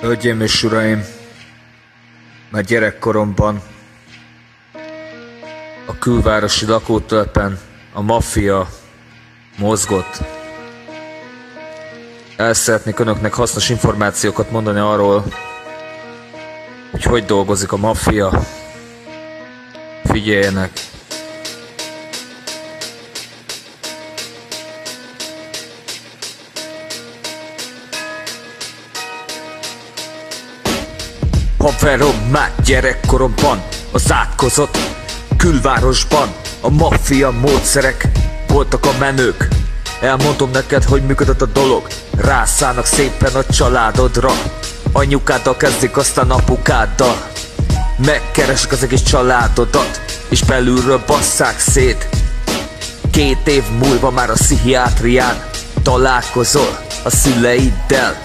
Hölgyeim és uraim, már gyerekkoromban a külvárosi lakótelepen a maffia mozgott. El szeretnék önöknek hasznos információkat mondani arról, hogy hogy dolgozik a maffia. Figyeljenek! Haverom már gyerekkoromban az átkozott külvárosban. A maffia módszerek voltak a menők. Elmondom neked, hogy működött a dolog. Rászállnak szépen a családodra. Anyukáddal kezdik, aztán apukáddal. Megkeresek az egész családodat És belülről basszák szét. Két év múlva már a pszichiátrián Találkozol a szüleiddel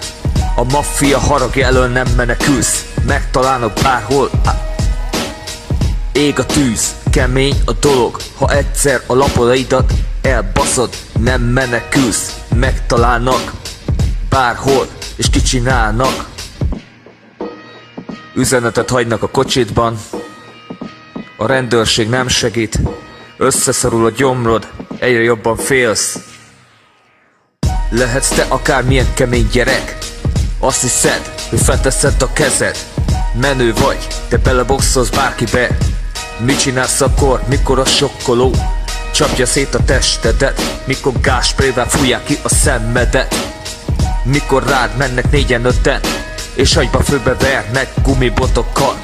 A maffia haragja elől nem menekülsz. Megtalálnak bárhol. Ég a tűz, kemény a dolog. Ha egyszer a lapodaidat elbaszod Nem menekülsz, megtalálnak Bárhol, és kicsinálnak. Üzenetet hagynak a kocsitban A rendőrség nem segít. Összeszorul a gyomrod Egyre jobban félsz. Lehetsz te akármilyen kemény gyerek Azt hiszed, hogy felteszed a kezed? Menő vagy, te beleboxolsz bárkibe. Mit csinálsz akkor, mikor a sokkoló? Csapja szét a testedet Mikor gásprével fújják ki a szemedet. Mikor rád mennek négyen öten És agyba főbe vernek gumibotokkal.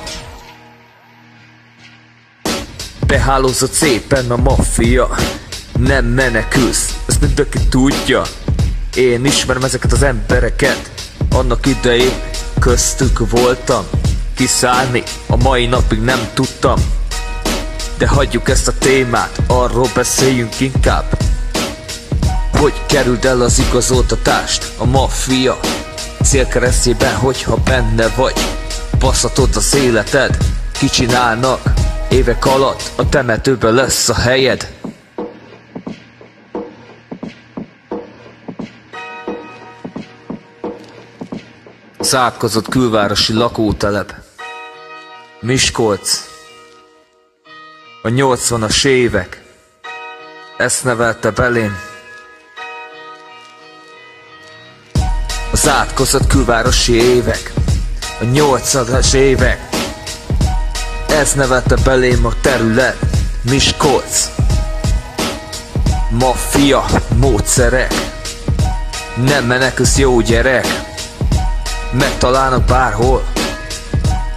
Behálózott szépen a maffia Nem menekülsz, ezt mindenki tudja. Én ismerem ezeket az embereket Annak idején köztük voltam Kiszállni a mai napig nem tudtam. De hagyjuk ezt a témát, arról beszéljünk inkább. Hogy kerüld el az igazoltatást, a maffia Célkeresztjében, hogyha benne vagy Baszhatod az életed, kicsinálnak Évek alatt a temetőben lesz a helyed Zárkozott külvárosi lakótelep. Miskolc. A 80-as évek. Ezt nevelte belém Az átkozott külvárosi évek. A 80-as évek. Ez nevelte belém a terület. Miskolc. Maffia módszerek. Nem menekülsz jó gyerek Megtalálnak bárhol.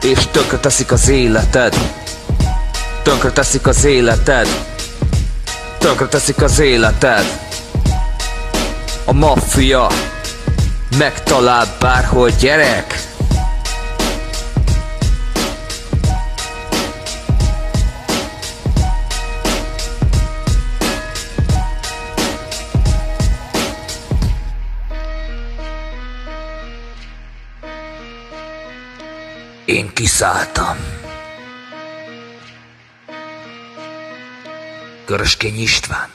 És tönkre teszik az életed. Tönkre teszik az életed. Tönkre teszik az életed. A maffia Megtalál bárhol gyerek Én kiszálltam. Köröskény István